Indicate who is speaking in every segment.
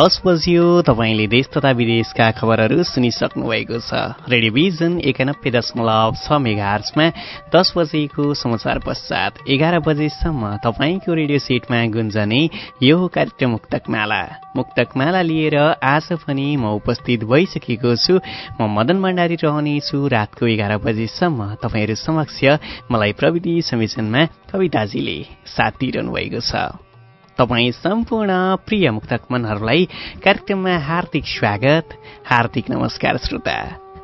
Speaker 1: दस बजियो। तपाईँले देश तथा विदेशका खबरहरू सुनिसक्नु भएको छ रेडियोभिजन एकानब्बे दशमलव छ मेगार्समा दस बजेको समाचार पश्चात एघार बजेसम्म तपाईँको रेडियो सेटमा गुन्जने यो कार्यक्रम मुक्तकमाला। मुक्तकमाला लिएर आज पनि म उपस्थित भइसकेको छु। म मदन भण्डारी रहनेछु। रातको एघार बजेसम्म तपाईँहरू समक्ष मलाई प्रविधि संयोजनमा कविताजीले साथ दिइरहनु भएको छ। तपाईँ सम्पूर्ण प्रिय मुक्तक मनहरूलाई कार्यक्रममा हार्दिक स्वागत हार्दिक नमस्कार श्रोता।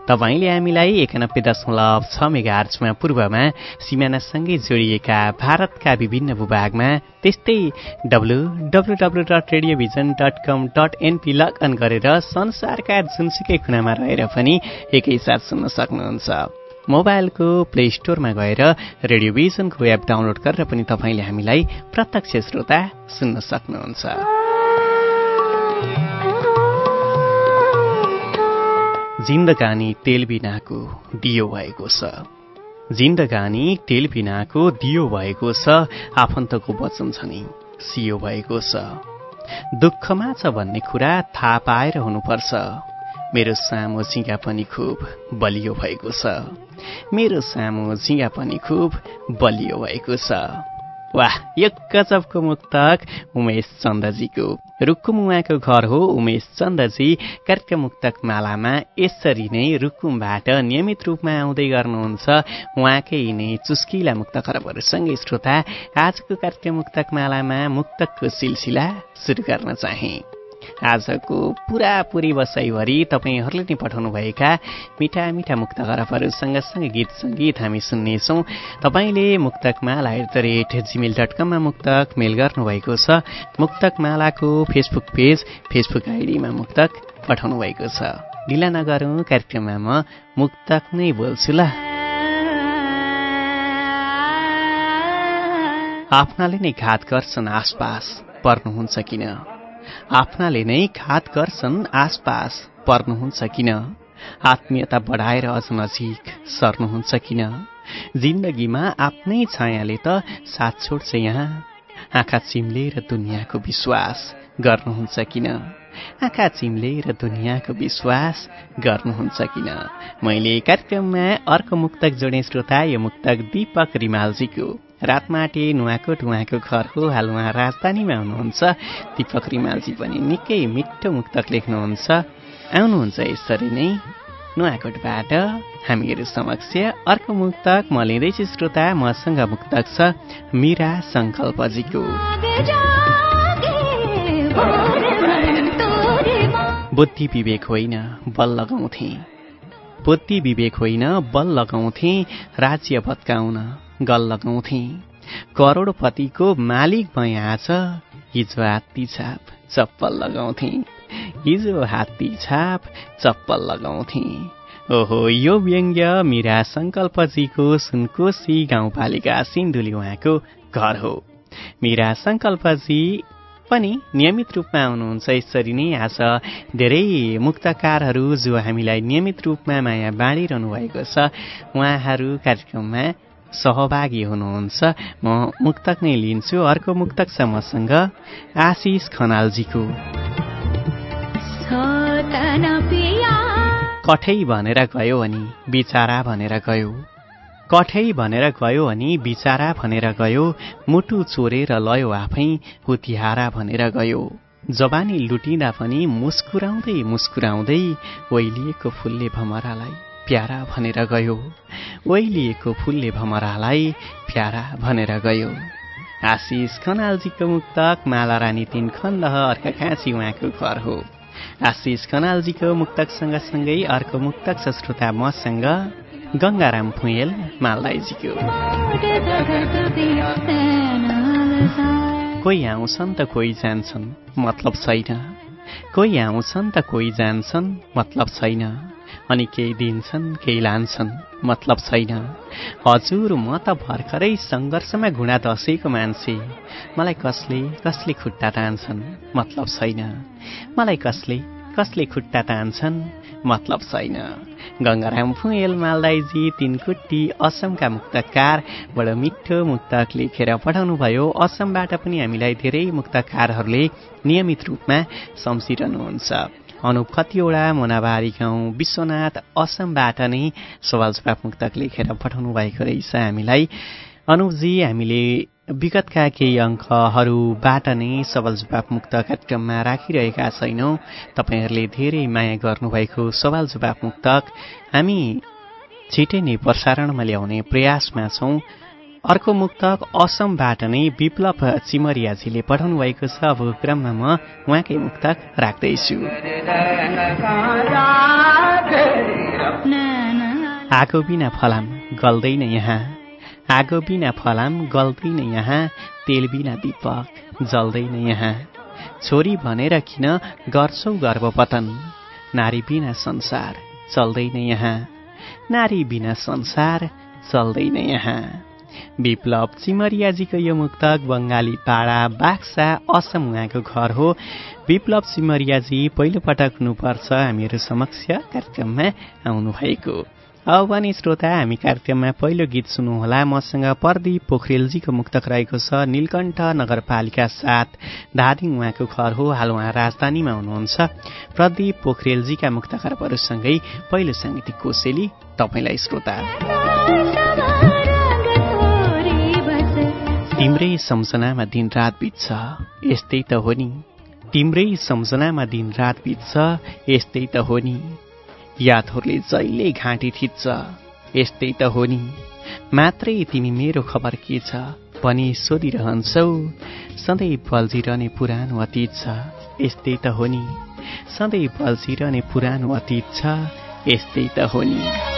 Speaker 1: तपाईँले हामीलाई एकानब्बे दशमलव छ मेगा आर्चमा पूर्वमा सिमानासँगै जोडिएका भारतका विभिन्न भूभागमा त्यस्तै W W W dot radiovision dot com dot NP log on गरेर संसारका जुनसुकै कुनामा रहेर पनि एकैसाथ सुन्न सक्नुहुन्छ। मोबाइलको प्ले स्टोरमा गएर रेडियोभिजनको एप डाउनलोड गरेर पनि तपाईँले हामीलाई प्रत्यक्ष श्रोता सुन्न सक्नुहुन्छ। जिन्दगानी तेल बिनाको दियो भएको छ। जिन्दगानी तेल बिनाको दियो भएको छ आफन्तको वचन छ नि सियो भएको छ। दुःखमा छ भन्ने कुरा थाहा पाएर हुनुपर्छ। मेरो सामु झिङ्गा पनि खुब बलियो भएको छ। मेरो सामु झिङ्गा पनि खुब बलियो भएको छ। वाह यो गजबको मुक्तक उमेश चन्दजीको। रुकुम उहाँको घर हो उमेश चन्दजी। कार्यक्रम मुक्तक मालामा यसरी नै रुकुमबाट नियमित रूपमा आउँदै गर्नुहुन्छ। उहाँकै नै चुस्किला मुक्त खरबहरूसँगै श्रोता आजको कार्यक्रम मुक्तक मालामा मुक्तकको सिलसिला सुरु गर्न चाहे। आजको पुरापुरी बसाइभरि तपाईँहरूले नै पठाउनुभएका मिठा मिठा मुक्त खराबहरू सँगसँगै गीत सङ्गीत हामी सुन्नेछौँ। तपाईँले Muktakmala at the rate Gmail dot कममा मुक्तक मेल गर्नुभएको छ। मुक्तकमालाको फेसबुक पेज फेसबुक आइडीमा मुक्तक पठाउनु भएको छ। ढिला नगरौँ कार्यक्रममा म मुक्तक नै बोल्छु ल। आफ्नाले नै घात गर्छन् आसपास। पर्नुहुन्छ किन? आफ्नाले नै घात गर्छन् आसपास। पर्नुहुन्छ किन? आत्मीयता बढाएर अझ नजिक सर्नुहुन्छ किन? जिन्दगीमा आफ्नै छायाले त साथ छोड्छ यहाँ। आँखा चिम्लेर दुनियाँको विश्वास गर्नुहुन्छ किन? आँखा चिम्लेर दुनियाँको विश्वास गर्नुहुन्छ किन? मैले कार्यक्रममा अर्को मुक्तक जोडे श्रोता यो मुक्तक दीपक रिमालजीको। रातमाटे नुवाकोट उहाँको घर हो हाल उहाँ राजधानीमा हुनुहुन्छ। दीपक रिमालजी पनि निकै मिठो मुक्तक लेख्नुहुन्छ। आउनुहुन्छ यसरी नै नुवाकोटबाट हामीहरू समक्ष अर्को मुक्तक म लिँदैछु श्रोता मसँग मुक्तक छ मिरा सङ्कल्पजीको। बुद्धि विवेक होइन बल लगाउँथे। बुद्धि विवेक होइन बल लगाउँथे राज्य भत्काउन। गल लगाउँथे। करोडपतिको मालिक भए आज हिजो हात्ती छाप चप्पल लगाउँथे। हिजो हात्ती छाप चप्पल लगाउँथे। ओहो यो व्यङ्ग्य मिरा सङ्कल्पजीको सुनकोशी गाउँपालिका सिन्धुली उहाँको घर हो। मिरा सङ्कल्पजी पनि नियमित रूपमा आउनुहुन्छ। यसरी नै आज धेरै मुक्तकारहरू जो हामीलाई नियमित रूपमा माया बाँडिरहनु भएको छ उहाँहरू कार्यक्रममा सहभागी हुनुहुन्छ म मुक्तक नै लिन्छु। अर्को मुक्तक छ मसँग आशिष खनालजीको। कठै भनेर गयो अनि बिचारा भनेर गयो। कठै भनेर गयो अनि बिचारा भनेर गयो मुटु चोरेर लयो आफै हुतिहारा भनेर गयो। जवानी लुटिँदा पनि मुस्कुराउँदै मुस्कुराउँदै ओइलिएको फुलले भमरालाई। प्यारा भनेर गयो। ओइलिएको फुलले भमरालाई प्यारा भनेर गयो। आशिष खनालजीको मुक्तक माला रानी तिन खण्ड अर्का खाँची उहाँको घर हो। आशिष खनालजीको मुक्तक सँगसँगै अर्को मुक्तक छ श्रोता मसँग गङ्गाराम फुएल मालदाईजीको कोही आउँछन् त कोही जान्छन् मतलब छैन। कोही आउँछन् त कोही जान्छन् मतलब छैन। अनि केही दिन्छन् केही लान्छन् मतलब छैन। हजुर म त भर्खरै सङ्घर्षमा घुँडा दसेको मान्छे। मलाई कसले कसले खुट्टा तान्छन् मतलब छैन। मलाई कसले कसले खुट्टा तान्छन् मतलब छैन। गङ्गाराम फुएल मालदाईजी तिनकुट्टी असमका मुक्तकार बडो मिठो मुक्तक लेखेर पठाउनु भयो असमबाट पनि हामीलाई धेरै मुक्तकारहरूले नियमित रूपमा सम्झिरहनुहुन्छ। अनुप कतिवटा मोनाबारी गाउँ विश्वनाथ असमबाट नै सवाल जवाफ मुक्तक लेखेर पठाउनु भएको रहेछ हामीलाई। अनुपजी हामीले विगतका केही अङ्कहरूबाट नै सवाल जवाफ मुक्त कार्यक्रममा राखिरहेका छैनौँ। तपाईँहरूले धेरै माया गर्नुभएको सवाल जवाफ मुक्तक हामी छिटै नै प्रसारणमा ल्याउने प्रयासमा छौँ। अर्को मुक्तक असमबाट नै विप्लव चिमरियाजीले पठाउनु भएको छ। अब क्रममा म उहाँकै मुक्तक राख्दैछु। आगो बिना फलाम गल्दैन यहाँ। आगो बिना फलाम गल्दैन यहाँ। तेल बिना दीपक जल्दैन यहाँ। छोरी भनेर किन गर्छौ गर्भपतन? नारी बिना संसार चल्दैन यहाँ। नारी बिना संसार चल्दैन यहाँ। विप्लव चिमरियाजीको यो मुक्तक बङ्गाली पाडा बाक्सा असम उहाँको घर हो। विप्लव चिमरियाजी पहिलोपटक हुनुपर्छ हामीहरू समक्ष कार्यक्रममा आउनुभएको। अब पनि श्रोता हामी कार्यक्रममा पहिलो गीत सुन्नुहोला। मसँग प्रदीप पोखरेलजीको मुक्तक रहेको छ नीलकण्ठ नगरपालिका साथ धादिङ उहाँको घर हो। हाल उहाँ राजधानीमा हुनुहुन्छ। प्रदीप पोखरेलजीका मुक्तकरहरूसँगै पहिलो साङ्गीतिक कोसेली तपाईँलाई श्रोता। तिम्रै सम्झनामा दिन रात बित्छ यस्तै त हो नि। तिम्रै सम्झनामा दिन रात बित्छ यस्तै त हो नि। यादहरूले जहिले घाँटी थिच्छ यस्तै त हो नि। मात्रै तिमी मेरो खबर के छ भनी सोधिरहन्छौ। सधैँ बल्झिरहने पुरानो अतीत छ यस्तै त हो नि। सधैँ बल्झिरहने पुरानो अतीत छ यस्तै त हो नि।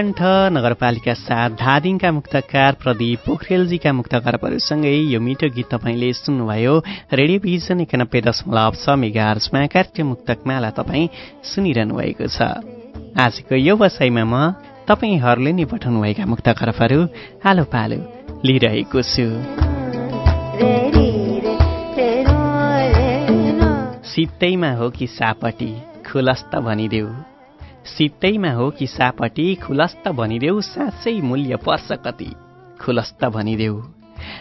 Speaker 1: नीलकण्ठ नगरपालिका साथ धादिङका मुक्तकार प्रदीप पोखरेलजीका मुक्त करपहरूसँगै यो मिठो गीत तपाईँले सुन्नुभयो। रेडियो भिजन एकानब्बे दशमलव छ मेगा आर्समा कार्यक्रम मुक्तकमाला तपाईँ सुनिरहनु भएको छ। आजको यो बसाइमा म तपाईँहरूले नै पठाउनुभएका मुक्त करपहरू आलो पालो लिइरहेको छु सित्तैमा हो कि सापटी खुलस्त भनिदेऊ। सित्तैमा हो कि सापटी खुलस्त भनिदेऊ साँच्चै मूल्य पर्छ कति? खुलस्त भनिदेऊ।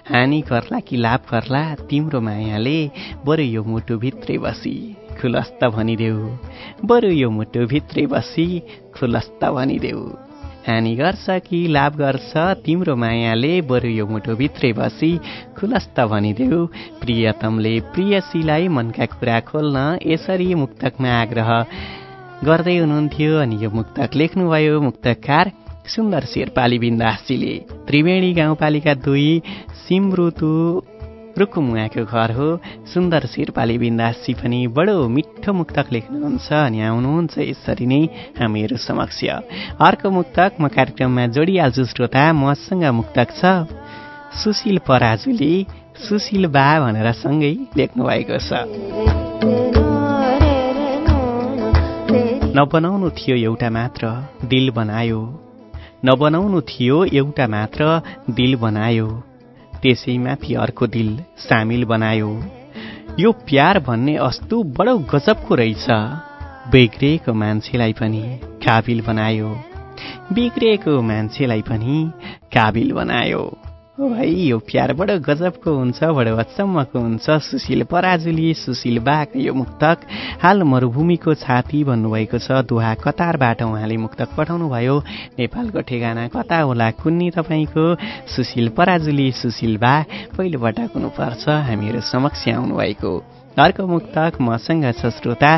Speaker 1: हानि गर्ला कि लाभ गर्ला तिम्रो मायाले बरु यो मुटुभित्रै बसी। खुलस्त भनिदेऊ। बरु यो मुटुभित्रै बसी खुलस्त भनिदेऊ। हानि गर्छ कि लाभ गर्छ तिम्रो मायाले बरु यो मुटुभित्रै बसी खुलस्त भनिदेऊ। प्रियतमले प्रियसीलाई मनका कुरा खोल्न यसरी मुक्तकमा आग्रह। गर्दै हुनुहुन्थ्यो अनि यो मुक्तक लेख्नुभयो मुक्तकार सुन्दर शेर्पाली बिन्दासजीले त्रिवेणी गाउँपालिका दुई सिमरुतु रुकुमुवाको घर हो। सुन्दर शेर्पाली बिन्दासजी पनि बडो मिठो मुक्तक लेख्नुहुन्छ अनि आउनुहुन्छ यसरी नै हामीहरू समक्ष। अर्को मुक्तक म कार्यक्रममा जोडिहाल्छु श्रोता मसँग मुक्तक छ सुशील पराजुले। सुशील बा भनेर सँगै लेख्नु भएको छ। नबनाउनु थियो एउटा मात्र दिल बनायो। नबनाउनु थियो एउटा मात्र दिल बनायो। त्यसैमाथि अर्को दिल सामिल बनायो। यो प्यार भन्ने अस्तु बडो गजबको रहेछ। बिग्रिएको मान्छेलाई पनि काबिल बनायो। बिग्रिएको मान्छेलाई पनि काबिल बनायो। भाइ यो प्यार बडो गजबको हुन्छ बडो अचम्मको हुन्छ। सुशील पराजुली सुशील बाक यो मुक्तक। हाल मरुभूमिको छाती भन्नुभएको छ। दुहा कतारबाट उहाँले मुक्तक पठाउनु भयो नेपालको ठेगाना कता होला कुन्नी तपाईँको? सुशील पराजुली सुशील बा पहिलोपटक हुनुपर्छ। हामीहरू समक्ष आउनुभएको। अर्को मुक्तक मसँग छ श्रोता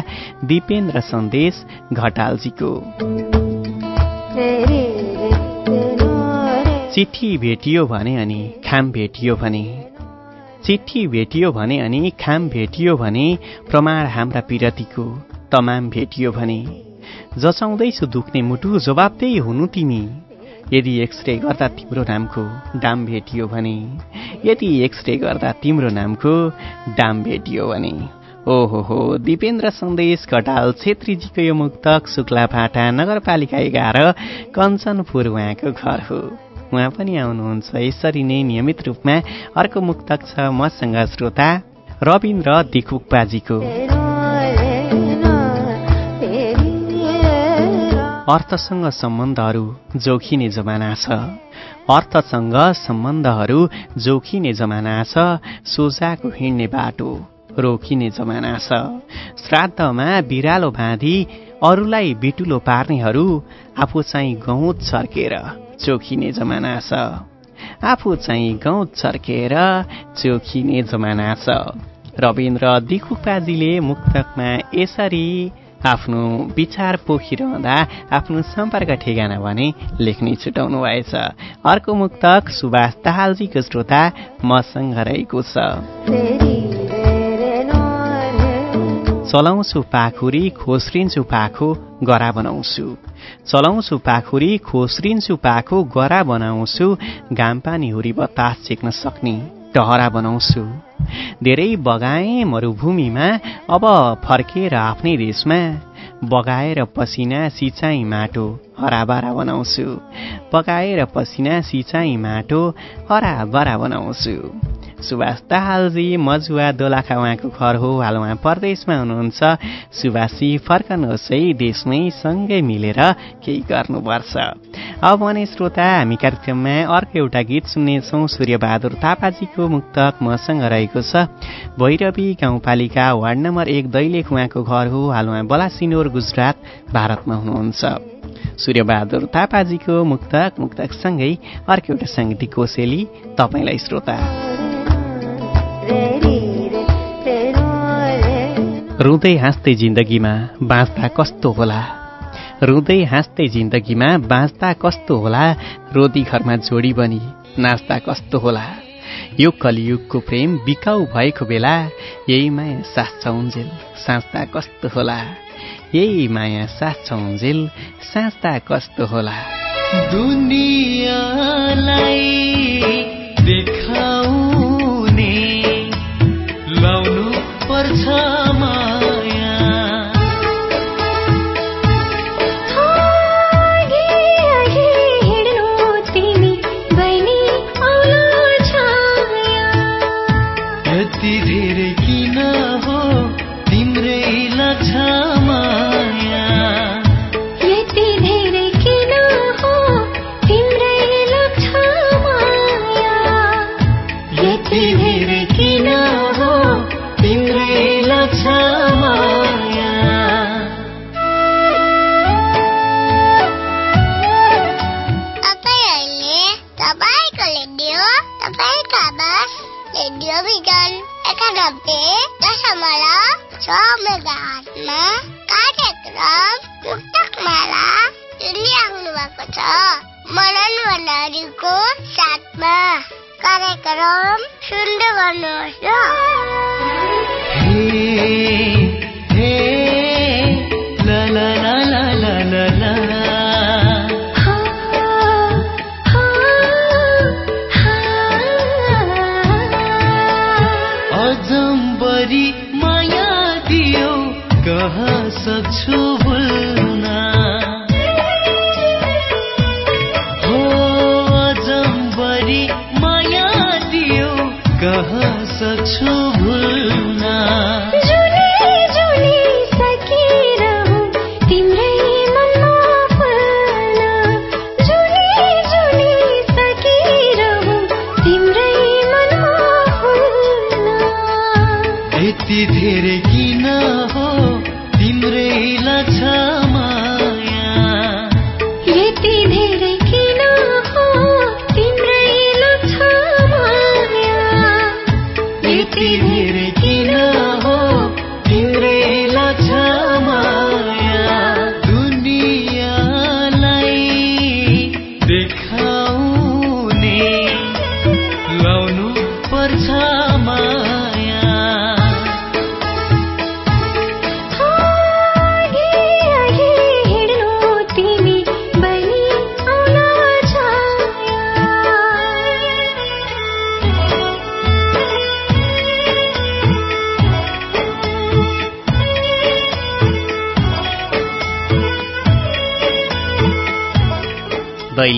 Speaker 1: दिपेन्द्र सन्देश घटालजीको। चिठी भेटियो भने अनि खाम भेटियो भने। चिठी भेटियो भने अनि खाम भेटियो भने प्रमाण हाम्रा पिरतीको तमाम भेटियो भने। जसाउँदैछु दुख्ने मुटु जवाब हुनु तिमी। यदि एक्सरे गर्दा तिम्रो नामको दाम भेटियो भने। यदि एक्सरे गर्दा तिम्रो नामको दाम भेटियो भने। ओहो हो दिपेन्द्र सन्देश कटाल छेत्रीजीको यो मुक्तक शुक्ला फाटा नगरपालिका एघार कञ्चनपुर उहाँको घर हो। उहाँ पनि आउनुहुन्छ। यसरी नै नियमित रूपमा अर्को मुक्तक छ मसँग श्रोता रविन्द्र दिखुक्पाजीको अर्थसँग सम्बन्धहरू जोखिने जमाना छ। अर्थसँग सम्बन्धहरू जोखिने जमाना छ। सोझाको हिँड्ने बाटो रोकिने जमाना छ। श्राद्धमा बिरालो बाँधी अरूलाई बिटुलो पार्नेहरू आफू चाहिँ गहुँत छर्केर चोखिने जमाना छ। आफू चाहिँ गाउँ छर्केर चोखिने जमाना छ। रविन्द्र दिखुपाजीले मुक्तकमा यसरी आफ्नो विचार पोखिरहँदा आफ्नो सम्पर्क ठेगाना भने लेख्ने छुटाउनु भएछ। अर्को मुक्तक सुभाष दाहालजीको श्रोता मसँग रहेको छ। चलाउँछु पाखुरी खोस्रिन्छु पाखो गरा बनाउँछु। चलाउँछु पाखुरी खोस्रिन्छु पाखो गरा बनाउँछु घामपानी हुरी बतास चेक्न सक्ने टहरा बनाउँछु। धेरै बगाएँ मरुभूमिमा अब फर्केर आफ्नै देशमा बगाएर पसिना सिँचाइ माटो हराबरा बनाउँछु। बगाएर पसिना सिँचाइ माटो हराबरा बनाउँछु। सुभाष दाहालजी मजुवा दोलाखा उहाँको घर हो हाल उहाँ परदेशमा हुनुहुन्छ। सुभाषजी फर्कनुहोस् है देशमै सँगै मिलेर केही गर्नुपर्छ। अब भने श्रोता हामी कार्यक्रममा अर्को एउटा गीत सुन्नेछौँ। सूर्यबहादुर थापाजीको मुक्तक मसँग रहेको छ। भैरवी गाउँपालिका वार्ड नम्बर एक दैलेख उहाँको घर हो। हाल उहाँ बलासिनोर गुजरात भारतमा हुनुहुन्छ। सूर्यबहादुर थापाजीको मुक्तक मुक्तकसँगै अर्को एउटा साङ्गीतिक कोसेली तपाईँलाई श्रोता। रुँदै हाँस्दै जिन्दगीमा बाँच्दा कस्तो होला? रुँदै हाँस्दै जिन्दगीमा बाँच्दा कस्तो होला? रोदी घरमा जोडी बनी नाच्दा कस्तो होला? यो कलियुगको प्रेम बिकाउ भएको बेला यही माया सास छौन्जेल साँच्दा कस्तो होला? यही माया सास छौन्जेल साँच्दा कस्तो होला?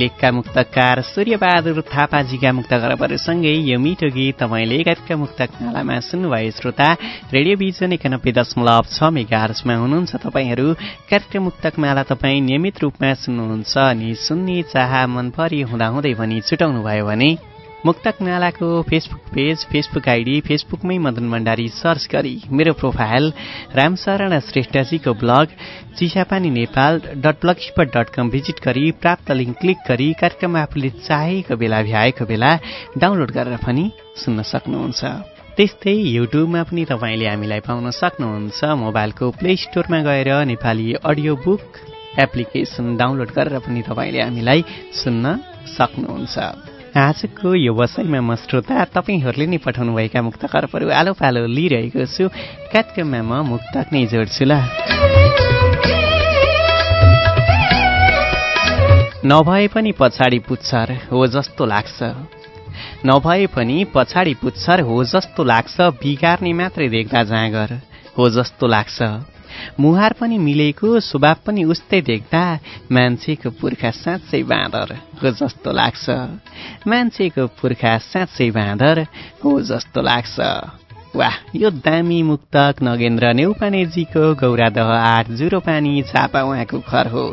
Speaker 1: दैलेखका मुक्तकार सूर्यबहादुर थापाजीका मुक्त खबरसँगै यो मिठो गीत तपाईँले एकात्का मुक्तक मालामा सुन्नुभयो श्रोता रेडियो भिजन एकानब्बे दशमलव छ मेगा हर्समा हुनुहुन्छ तपाईँहरू। कार्यक्रम मुक्तक माला तपाईँ नियमित रूपमा सुन्नुहुन्छ अनि सुन्ने चाह मनपरी हुँदाहुँदै भनी छुटाउनु भयो भने मुक्तक मालाको फेसबुक पेज फेसबुक आइडी फेसबुकमै मदन भण्डारी सर्च गरी मेरो profile Ramsharan श्रेष्ठजीको blog Chisapani Nepal dot blog spot dot com visit गरी प्राप्त लिङ्क क्लिक गरी कार्यक्रम आफूले चाहेको बेला भ्याएको बेला डाउनलोड गरेर पनि सुन्न सक्नुहुन्छ। त्यस्तै युट्युबमा पनि तपाईँले हामीलाई पाउन सक्नुहुन्छ। मोबाइलको प्ले स्टोरमा गएर Nepali audio book application download गरेर पनि तपाईँले हामीलाई सुन्न सक्नुहुन्छ। आजको यो वसाइमा म श्रोता तपाईँहरूले नै पठाउनुभएका मुक्त खरबहरू आलो पालो लिइरहेको छु। कार्यक्रममा म मुक्तक नै जोड्छु ल। नभए पनि पछाडि पुच्छर हो जस्तो लाग्छ। नभए पनि पछाडि पुच्छर हो जस्तो लाग्छ। बिगार्ने मात्रै देख्दा जाँगर हो जस्तो लाग्छ। मुहार पनि मिलेको स्वभाव पनि उस्तै देख्दा मान्छेको पुर्खा साँच्चै बाँदर हो जस्तो लाग्छ। मान्छेको पुर्खा साँच्चै बाँदर हो जस्तो लाग्छ। वाह यो दामी मुक्तक नगेन्द्र नेउपानेजीको गौरादह आठ जुरो पानी छापा उहाँको घर हो।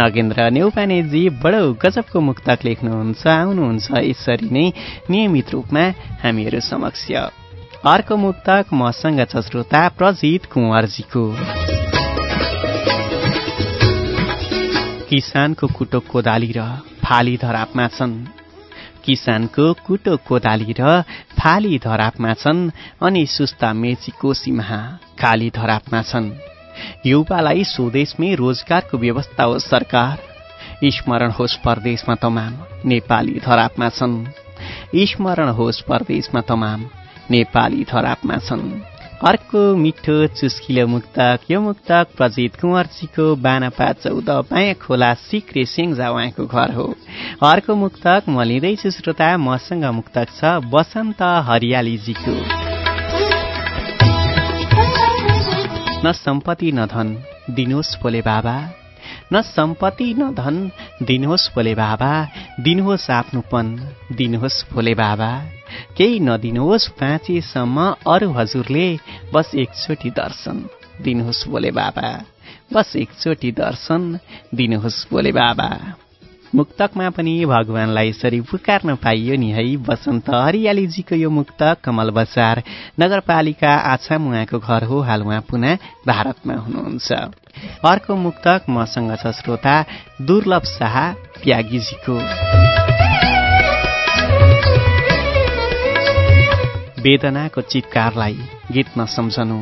Speaker 1: नगेन्द्र नेउपानेजी बडो गजबको मुक्तक लेख्नुहुन्छ आउनुहुन्छ यसरी नै नियमित रूपमा हामीहरू समक्ष। अर्को मुक्तक मसँग छ श्रोता प्रजित कुँवरजीको। किसानको कुटो कोदाली र फाली धरापमा छन्। किसानको कुटो कोदाली र फाली धरापमा छन् अनि सुस्ता मेची कोसीमा खाली धरापमा छन्। युवालाई स्वदेशमै रोजगारको व्यवस्था हो सरकार। स्मरण होस् परदेशमा तमाम नेपाली धरापमा छन्। स्मरण होस् परदेशमा तमाम नेपाली थरापमा छन्। अर्को मिठो चुस्किलो मुक्तक यो मुक्तक प्रजित कुँवरजीको बानापा चौध पाया खोला सिक्रे सेङ्जा उहाँको घर हो। अर्को मुक्तक म लिँदैछु श्रोता मसँग मुक्तक छ बसन्त हरियालीजीको। न सम्पत्ति न धन दिनुहोस् बोले बाबा। न सम्पत्ति न धन। दिनुहोस् भोले बाबा दिनुहोस् आफ्नोपन दिनुहोस् भोले बाबा केही नदिनुहोस् पाँचेसम्म अरू हजुरले बस एकचोटि दर्शन। दिनुहोस् बोले बाबा बस एकचोटि दर्शन। दिनुहोस् बोले बाबा। मुक्तकमा पनि भगवानलाई यसरी पुकार्न पाइयो नि है। बसन्त हरियालीजीको यो मुक्तक कमल बजार नगरपालिका आछाम उहाँको घर हो। हाल उहाँ पुनः भारतमा हुनुहुन्छ। अर्को मुक्तक मसँग छ श्रोता दुर्लभ शाह प्यागीजीको। वेदनाको चितकारलाई गीत नसम्झनु।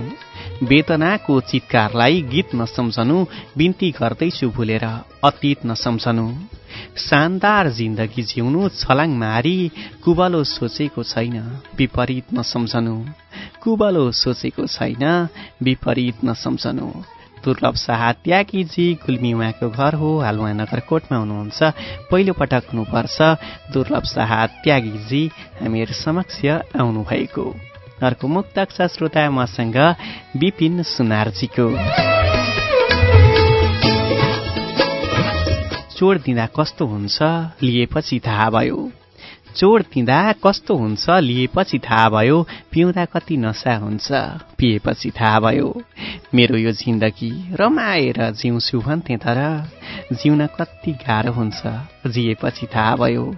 Speaker 1: वेदनाको चितकारलाई गीत नसम्झनु बिन्ती गर्दैछु भुलेर अतीत नसम्झनु। शानदार जिन्दगी जिउनु छलाङ मारी कुबलो सोचेको छैन विपरीत नसम्झनु। कुबलो सोचेको छैन विपरीत नसम्झनु। दुर्लभ शाह त्यागीजी गुल्मी उहाँको घर हो हाल उहाँ नगरकोटमा हुनुहुन्छ। पहिलो पटक हुनुपर्छ। दुर्लभ शाह त्यागीजी हामीहरू समक्ष आउनुभएको। अर्को मुक्तक श्रोता मसँग विपिन सुनारजीको। चोड दिँदा कस्तो हुन्छ लिएपछि थाहा भयो। चोड दिँदा कस्तो हुन्छ लिएपछि थाहा भयो। पिउँदा कति नसा हुन्छ पिएपछि थाहा भयो। मेरो यो जिन्दगी रमाएर जिउँछु भन्थे तर जिउन कति गाह्रो हुन्छ जिएपछि थाहा भयो।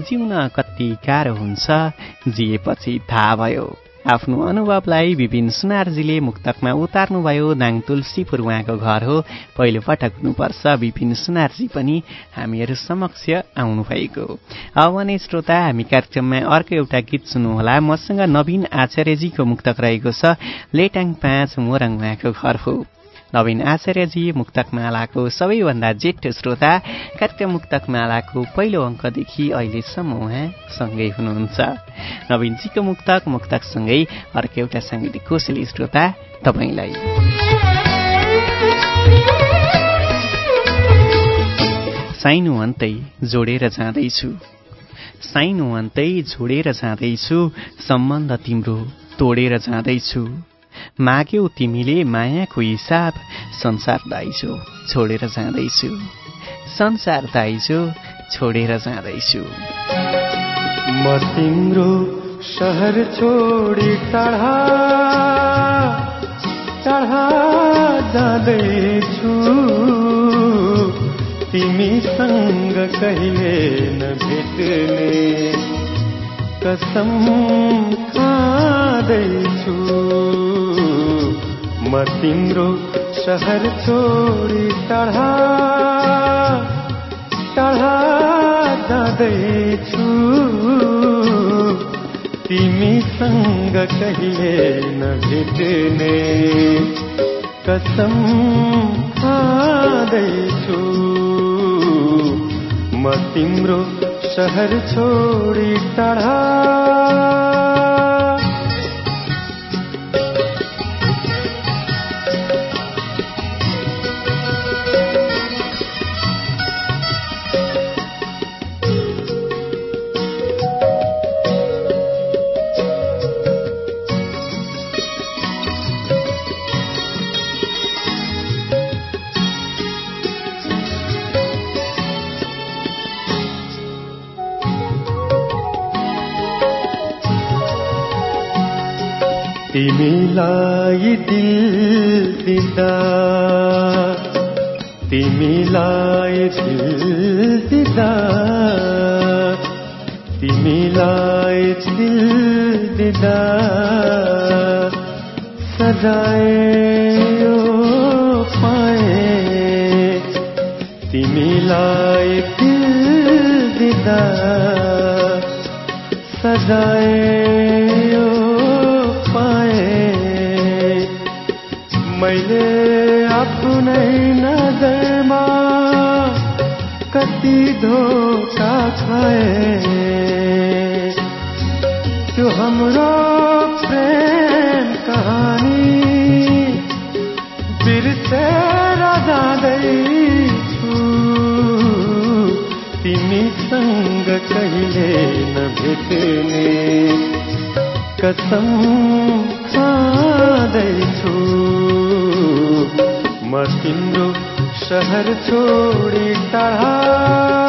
Speaker 1: जिउन कति गाह्रो हुन्छ जिएपछि थाहा भयो। आफ्नो अनुभवलाई विपिन सुनारजीले मुक्तकमा उतार्नुभयो। नाङ तुलसीपुर उहाँको घर हो। पहिलो पटक हुनुपर्छ। विपिन सुनारजी पनि हामीहरू समक्ष आउनुभएको। अब भने श्रोता हामी कार्यक्रममा अर्को एउटा गीत सुन्नुहोला। मसँग नवीन आचार्यजीको मुक्तक रहेको छ। लेटाङ पाँच मोरङ उहाँको घर हो। नवीन आचार्यजी मुक्तकमालाको सबैभन्दा जेठ श्रोता कार्यक्रम मुक्तकमालाको पहिलो अङ्कदेखि अहिलेसम्म उहाँ सँगै हुनुहुन्छ। नवीनजीको मुक्तक मुक्तकसँगै अर्को एउटा साङ्गीतिक कोसेली श्रोता तपाईँलाई। साइनो अन्तै जोडेर जाँदैछु। साइनो अन्तै जोडेर जाँदैछु सम्बन्ध तिम्रो तोडेर जाँदैछु। माग्यौ तिमीले मायाको हिसाब संसार दाइजो छोडेर जाँदैछु। संसार दाइजो छोडेर जाँदैछु।
Speaker 2: म तिम्रो सहर छोडी टाढा जाँदैछु। तिमीसँग कहिले नभेट्ने कसम खाँदैछु। म तिम्रो सहर छोडी टाढा टाढा जाँदैछु। तिमीसँग कहिले नभेट्ने कसम खाँदैछु। म तिम्रो सहर छोडी टाढा तिमीलाई दिल दिँदा तिमीलाई दिल दिँदा तिमीलाई दिल दिँदा सजायो पाए तिमीलाई दिल दिँदा सजायो सिधो त्यो हाम्रो प्रेम कहानी बिर्सेर जाँदैछु तिमीसँग कहिले नभेट्ने कसम खाँदैछु म तिम्रो सहर छोडी टाढा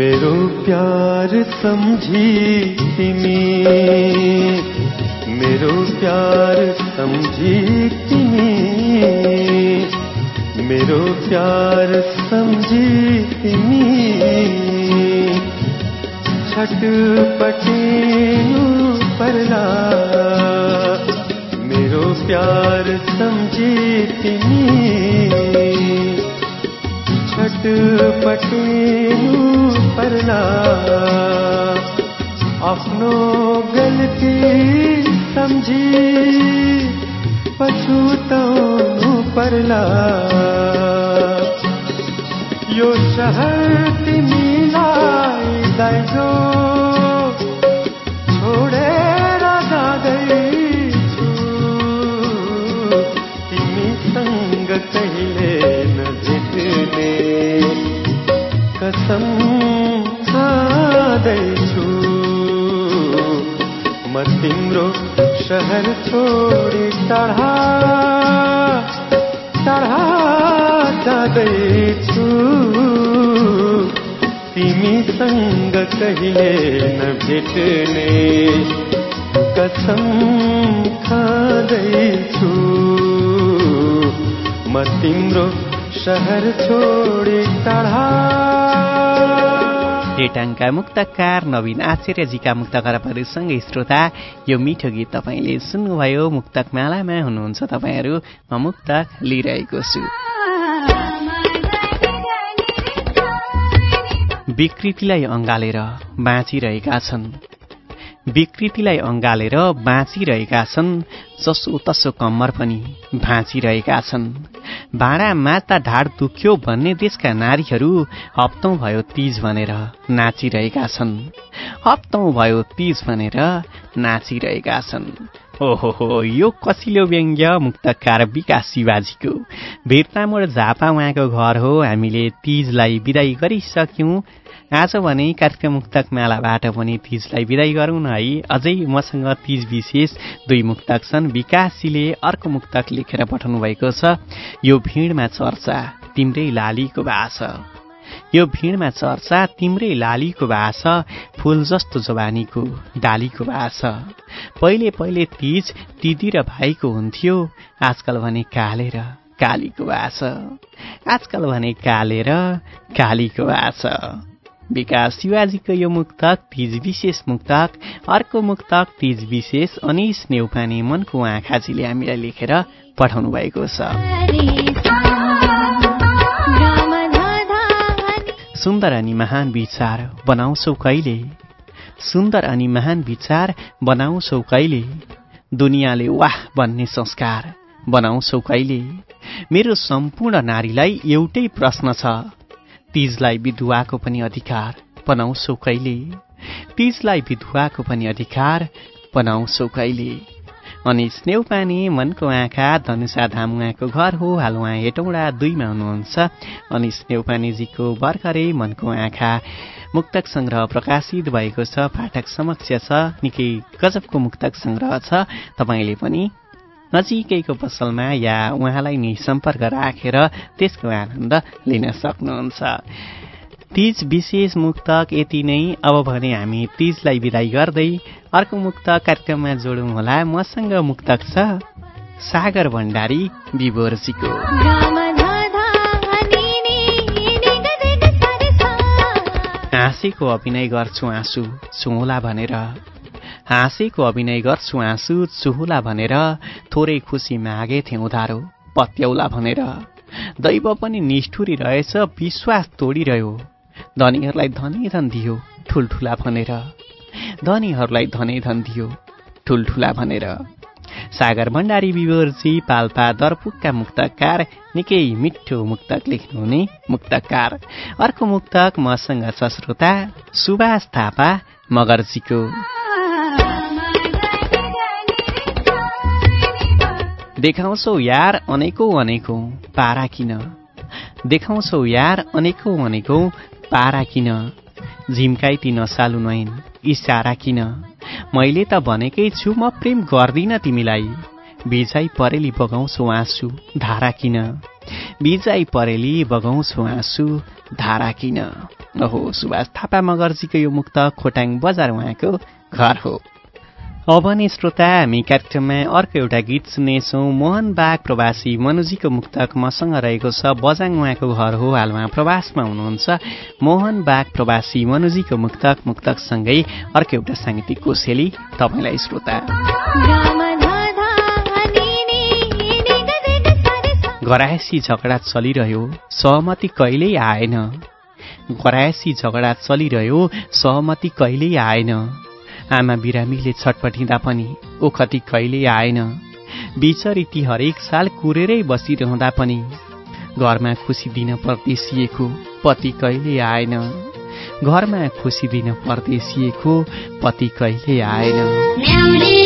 Speaker 2: मेरो प्यार सम्झी तिमी मेरो प्यार सम्झी तिमी मेरो प्यार सम्झी तिमी छटपटिनु पर्ला। मेरो प्यार सम्झी तिमी छटपटिनु पर्ला। आफ्नो गल्ती सम्झी पछुताउनु पर्ला। यो सहर तिमीलाई दाइजो छोडेर जाँदैछु तिमीसँग कहिले नभेट्ने कसम खाँदैछु म तिम्रो सहर छोडी टाढा टाढा जाँदैछु। तिमीसँग कहिले नभेट्ने कसम खाँदैछु। म तिम्रो सहर छोडी टाढा
Speaker 1: डेटाङका मुक्तकार नवीन आचार्यजीका मुक्त खराबहरूसँगै श्रोता यो मिठो गीत तपाईँले सुन्नुभयो। मुक्तक मालामा हुनुहुन्छ तपाईँहरू। म मुक्तक लिइरहेको छु। विकृतिलाई अँगालेर बाँचिरहेका छन्। विकृतिलाई अँगालेर बाँचिरहेका छन् जसो तसो कम्मर पनि भाँचिरहेका छन्। भाँडा माता ढाड दुख्यो भन्ने देशका नारीहरू हप्तौँ भयो तिज भनेर नाचिरहेका छन्। हप्तौँ भयो तिज भनेर नाचिरहेका छन्। ओहो यो कसिलो व्यङ्ग्य मुक्तकार विकास शिवाजीको। भिरतामोड झापा उहाँको घर हो हामीले तिजलाई विदाई गरिसक्यौँ। आज भने कार्यक्रम मुक्तक मेलाबाट पनि तिजलाई विदाई गरौँ न है। अझै मसँग तिज विशेष दुई मुक्तक छन्। विकासजीले अर्को मुक्तक लेखेर पठाउनु भएको छ। यो भिडमा चर्चा तिम्रै लालीको भाष यो भिडमा चर्चा तिम्रै लालीको भाष फुल जस्तो जवानीको डालीको भाष पहिले पहिले तिज दिदी र भाइको हुन्थ्यो। आजकल भने कालेर कालीको भाष आजकल भने कालेर कालीको भाष विकास शिवाजीको यो मुक्तक तिज विशेष मुक्तक अर्को मुक्तक तिज विशेष अनिस नेउपाने मनको आँखाजीले हामीलाई लेखेर पठाउनु भएको छ। सुन्दर अनि महान विचार बनाउँछौ कहिले? सुन्दर अनि महान विचार बनाउँछौ कहिले? दुनियाँले वाह भन्ने संस्कार बनाउँछौ कहिले? मेरो सम्पूर्ण नारीलाई एउटै प्रश्न छ तिजलाई विधुवाको पनि अधिकार बनाउँछौ कहिले? तिजलाई विधुवाको पनि अधिकार बनाउँछौ कहिले? अनि स्नेउपानी मनको आँखा धनुषा धाम उहाँको घर हो हाल उहाँ हेटौँडा दुईमा हुनुहुन्छ। अनि स्नेउपानीजीको भर्खरै मनको आँखा मुक्तक सङ्ग्रह प्रकाशित भएको छ पाठक समक्ष छ निकै गजबको मुक्तक सङ्ग्रह छ। तपाईँले पनि नजिकैको पसलमा या उहाँलाई नै सम्पर्क राखेर त्यसको आनन्द लिन सक्नुहुन्छ। तिज विशेष मुक्तक यति नै। अब भने हामी तिजलाई विदाई गर्दै अर्को मुक्त कार्यक्रममा जोडौँ होला। मसँग मुक्तक छ सागर भण्डारी विवोर्सीको हाँसेको अभिनय गर्छु आँसु। चुहुला भनेर। हाँसेको अभिनय गर्छु आँसु चुहुला भनेर। थोरै खुसी थिएँ उधारो पत्याउला भनेर। दैव पनि निष्ठुरी रहेछ विश्वास तोडिरह्यो। धनीहरूलाई धनी धन दियो ठुल्ठुला भनेर। धनीहरूलाई धनै धन दियो ठुल्ठुला भनेर। सागर भण्डारी विवरजी पाल्पा दरपुकका मुक्तकार निकै मिठो मुक्तक लेख्नुहुने मुक्तकार। अर्को मुक्तक मसँग छ श्रोता सुभाष थापा मगर्जीको। देखाउँछौ यार अनेकौँ अनेकौँ पारा किन? देखाउँछौ यार अनेकौँ अनेकौँ पारा किन? झिम्काइती नसालु नैन इसारा किन? मैले त भनेकै छु म प्रेम गर्दिन तिमीलाई। बिजाई परेली बगाउँछु आँसु धारा किन? बिजाई परेली बगाउँछु आँसु धारा किन? ओहो सुभाष थापा मगर्जीको यो मुक्त खोटाङ बजार उहाँको घर हो। अब नै श्रोता हामी कार्यक्रममा अर्को एउटा गीत सुन्नेछौँ। मोहन बाग प्रवासी मनुजीको मुक्तक मसँग रहेको छ बजाङ उहाँको घर हो हाल उहाँ प्रवासमा हुनुहुन्छ। मोहन बाग प्रवासी मनुजीको मुक्तक मुक्तकसँगै अर्को एउटा साङ्गीतिक कोसेली तपाईँलाई श्रोता। गराएसी झगडा चलिरह्यो सहमति कहिल्यै आएन। गराएसी झगडा चलिरह्यो सहमति कहिल्यै आएन। आमा बिरामीले छटपटिँदा पनि ओखती कहिले आएन? बिचरी ती हरेक साल कुरेरै बसिरहँदा पनि घरमा खुसी दिन परदेशिएको पति कहिले आएन? घरमा खुसी दिन परदेशिएको पति कहिले आएन?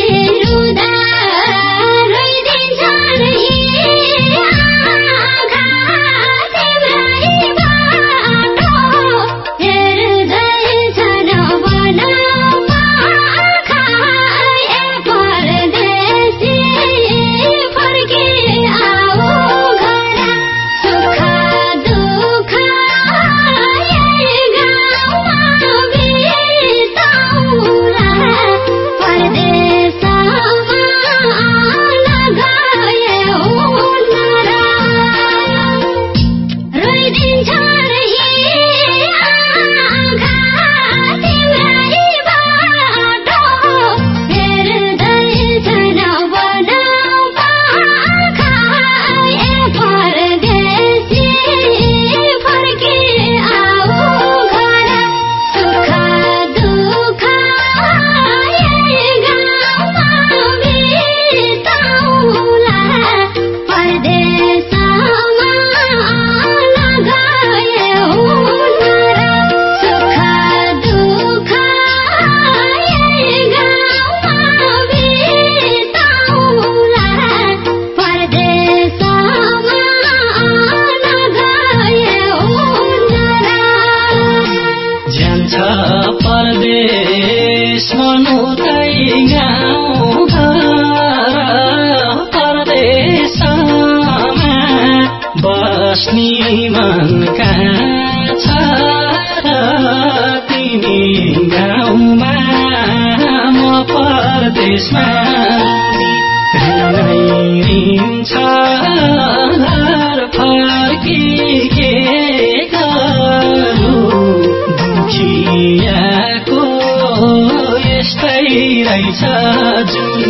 Speaker 3: जान्छ जुन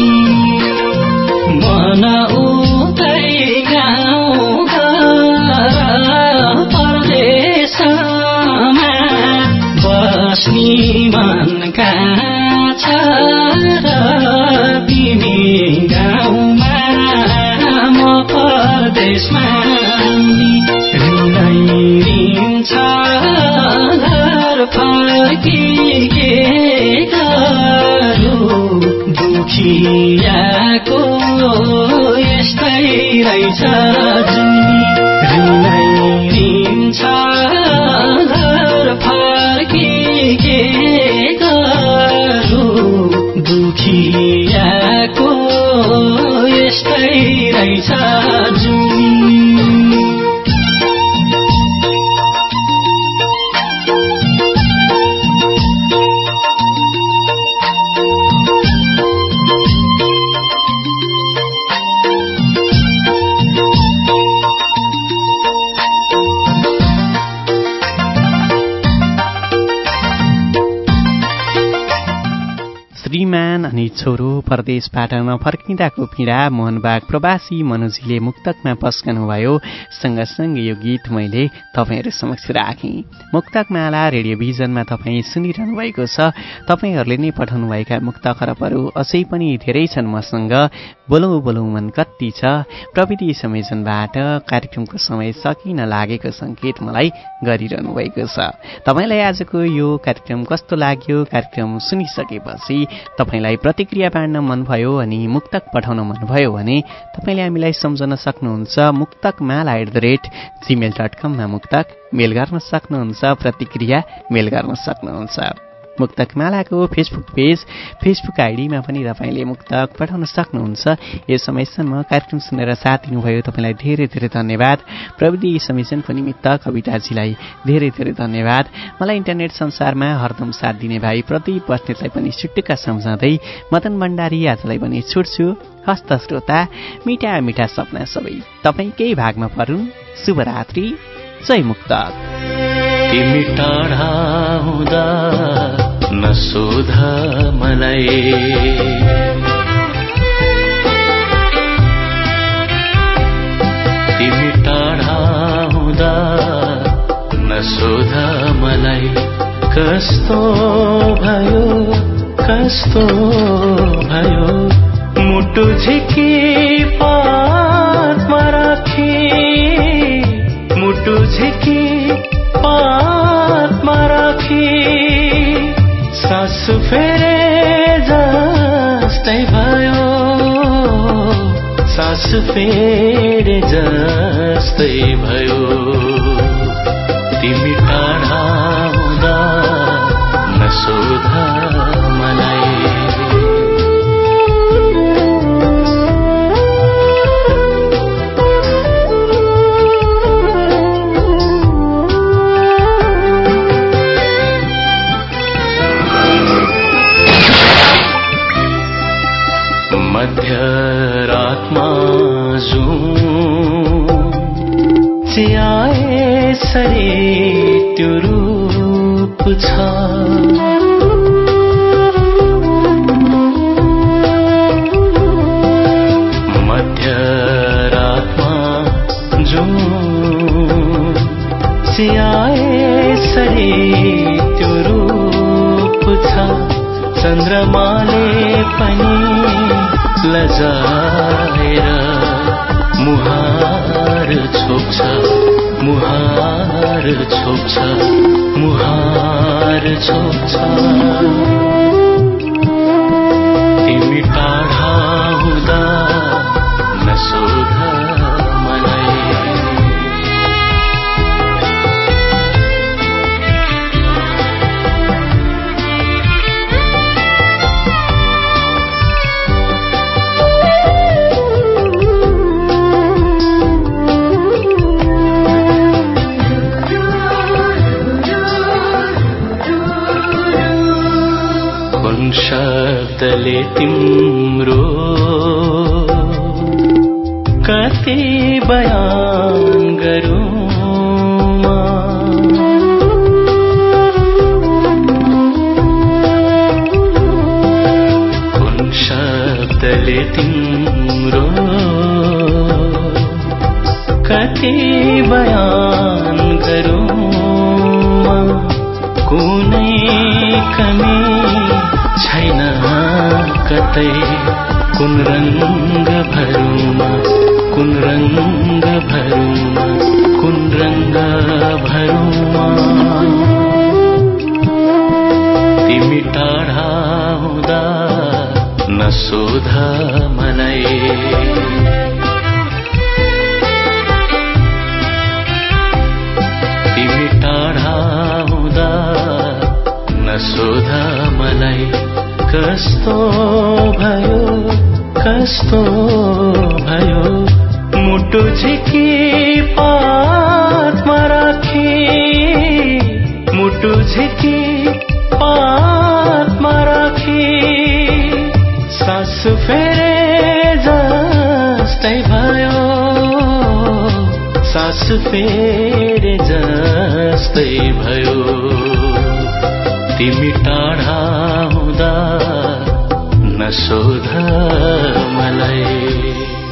Speaker 3: मन उतै गाउँ परदेशमा बस्ने मनका छ र तिमी गाउँमा म परदेशमा। दुनियाको यस्तै रहेछ। जुन
Speaker 1: छोरो परदेशबाट नफर्किँदाको पीडा मोहनबाग प्रवासी मनोजीले मुक्तकमा पस्कनुभयो। सँगसँगै यो गीत मैले तपाईँहरू समक्ष राखेँ। मुक्तकमाला रेडियोभिजनमा तपाईँ सुनिरहनु भएको छ। तपाईँहरूले नै पठाउनुभएका मुक्त खरबहरू अझै पनि धेरै छन् मसँग। बोलौँ बोलौँ मन कति छ। प्रविधि संयोजनबाट कार्यक्रमको समय सकिन लागेको सङ्केत मलाई गरिरहनु भएको छ। तपाईँलाई आजको यो कार्यक्रम कस्तो लाग्यो? कार्यक्रम सुनिसकेपछि तपाईँलाई प्रतिक्रिया बाँड्न मनभयो अनि मुक्तक पठाउन मनभयो भने तपाईँले हामीलाई सम्झन सक्नुहुन्छ Muktakmala at the rate Gmail dot कममा मुक्तक मेल गर्न सक्नुहुन्छ प्रतिक्रिया मेल गर्न सक्नुहुन्छ। मुक्तक मालाको फेसबुक पेज फेसबुक आइडीमा पनि तपाईँले मुक्तक पठाउन सक्नुहुन्छ। यो समयसम्म कार्यक्रम सुनेर साथ दिनुभयो। तपाईँलाई धेरै धेरै धन्यवाद। प्रविधि समिशनको निमित्त कविताजीलाई धेरै धेरै धन्यवाद। मलाई इन्टरनेट संसारमा हरदम साथ दिने भाइ प्रदीप बस्नेतलाई पनि छुट्टुका सम्झाउँदै मदन भण्डारी आजलाई पनि छुट्छु। हस्त श्रोता मिठा मिठा सपना सबै तपाईँकै भागमा परून्। शुभरात्रि। जय मुक्तक।
Speaker 4: नसोध मलाई। तिमी टाढा हुँदा नसोध मलाई। कस्तो भयो कस्तो भयो। मुटु झिकी राखी मुटु झिकी सास फेरे जस्तै भयो। तिमी पनि लजाएर मुहार छोप्छ मुहार छोप्छ मुहार छोप्छ। तिम्रो कति बयान गरौँ शब्दले तिम्रो कति बयान गरौँ? कुनै कमी छैन कतै कुन रङ्ग भरुमा कुन रङ्ग भरुमा कुन रङ्ग भरुमा तिमी टाढा हुँदा नसोध मलाई नसोध मलाई। कस्तो भयो कस्तो भयो? मुटु झिकी पातमा राखी। मुटु झिकी पातमा राखी। सास फेरे जस्तै भयो। सास फेरे जस्तै भयो। तिमी टाढा हुँदा नसोध मलाई।